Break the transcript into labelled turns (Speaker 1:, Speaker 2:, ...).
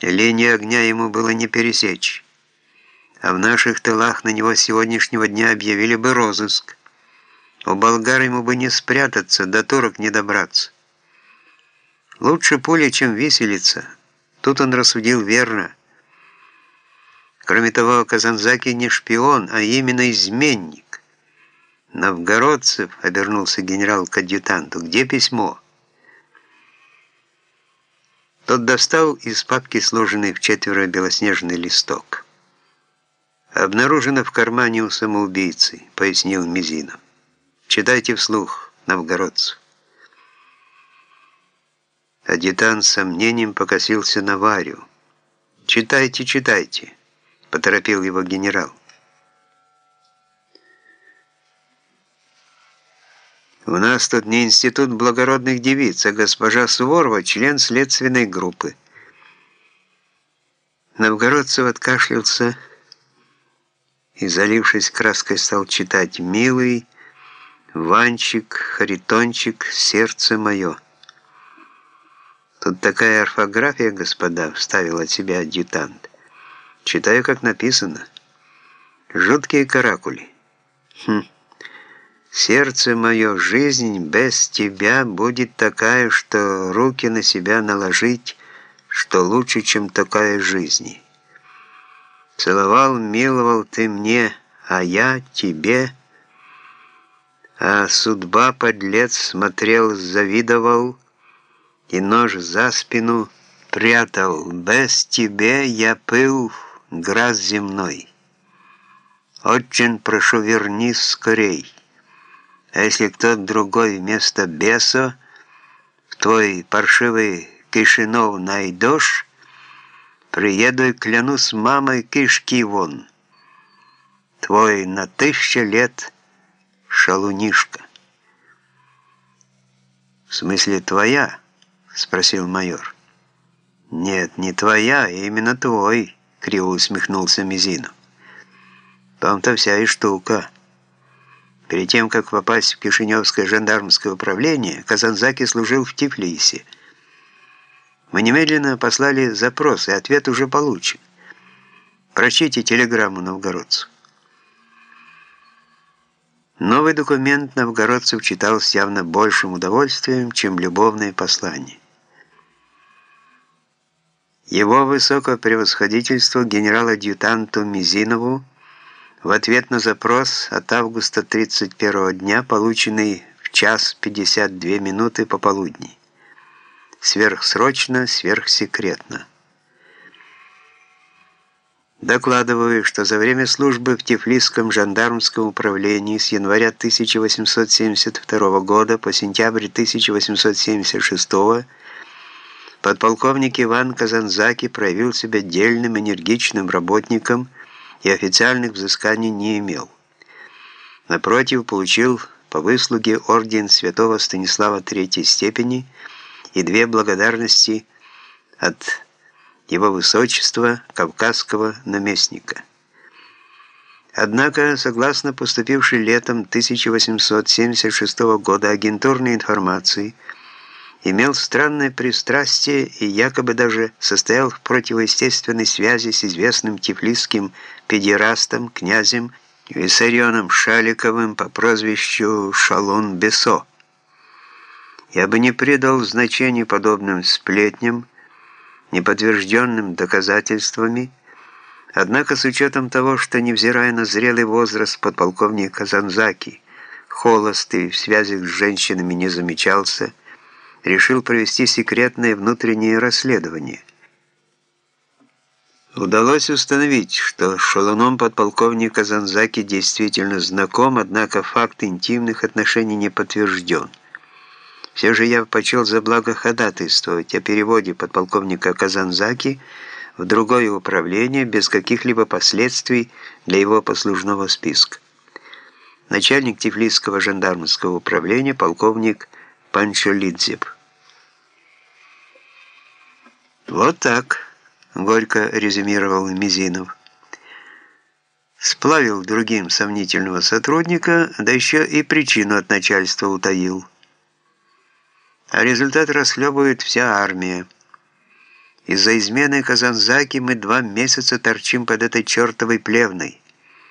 Speaker 1: Линии огня ему было не пересечь, а в наших тылах на него сегодняшнего дня объявили бы розыск. У болгар ему бы не спрятаться, до турок не добраться. Лучше пуля, чем виселица. Тут он рассудил верно. Кроме того, Казанзаки не шпион, а именно изменник. Новгородцев, обернулся генерал к адъютанту, где письмо? Тот достал из папки сложенный в четверо белоснежный листок. «Обнаружено в кармане у самоубийцы», — пояснил Мизинов. «Читайте вслух, новгородцу». Адъютант с сомнением покосился на Варю. «Читайте, читайте», — поторопил его генерал. У нас тут не институт благородных девиц, а госпожа Суворова, член следственной группы. Новгородцев откашлялся и, залившись краской, стал читать «Милый, Ванчик, Харитончик, сердце мое». «Тут такая орфография, господа», — вставил от себя адъютант. «Читаю, как написано. Жуткие каракули». «Хм». Сердце мое, жизнь без тебя будет такая, что руки на себя наложить, что лучше, чем такая жизни. Целовал, миловал ты мне, а я тебе. А судьба, подлец, смотрел, завидовал, и нож за спину прятал. Без тебе я пыл, граз земной. Очень прошу, вернись скорей. А если кто-то другой вместо беса в твой паршивый Кишинов найдешь, приеду и клянусь мамой кишки вон. Твой на тысяча лет шалунишка. «В смысле твоя?» — спросил майор. «Нет, не твоя, а именно твой», — криво усмехнулся Мизинов. «Там-то вся и штука». Перед тем, как попасть в Кишиневское жандармское управление, Казанзаки служил в Тифлисе. Мы немедленно послали запрос, и ответ уже получен. Прочтите телеграмму новгородцу. Новый документ новгородцев читал с явно большим удовольствием, чем любовное послание. Его высокопревосходительство генерал-адъютанту Мизинову в ответ на запрос от августа 31 дня, полученный в час 52 минуты пополудни. Сверхсрочно, сверхсекретно. Докладываю, что за время службы в Тифлисском жандармском управлении с января 1872 года по сентябрь 1876 подполковник Иван Казанзаки проявил себя дельным, энергичным работником – и официальных взысканий не имел. Напротив, получил по выслуге орден святого Станислава Третьей степени и две благодарности от его высочества кавказского наместника. Однако, согласно поступившей летом 1876 года агентурной информации, имел странное пристрастие и якобы даже состоял в противоестественной связи с известным тифлисским педерастом, князем Виссарионом Шаликовым по прозвищу Шалун Бесо. Я бы не придал значения подобным сплетням, неподтвержденным доказательствами, однако с учетом того, что, невзирая на зрелый возраст подполковника Занзаки, холост и в связях с женщинами не замечался, решил провести секретное внутреннее расследование. Удалось установить, что шалуном подполковника Занзаки действительно знаком, однако факт интимных отношений не подтвержден. Все же я почел за благо ходатайствовать о переводе подполковника Казанзаки в другое управление без каких-либо последствий для его послужного списка. Начальник Тифлисского жандармского управления полковник Панчолидзев. «Вот так», — горько резюмировал Мизинов. Сплавил другим сомнительного сотрудника, да еще и причину от начальства утаил. А результат расхлебывает вся армия. Из-за измены Казанзаки мы два месяца торчим под этой чертовой плевной.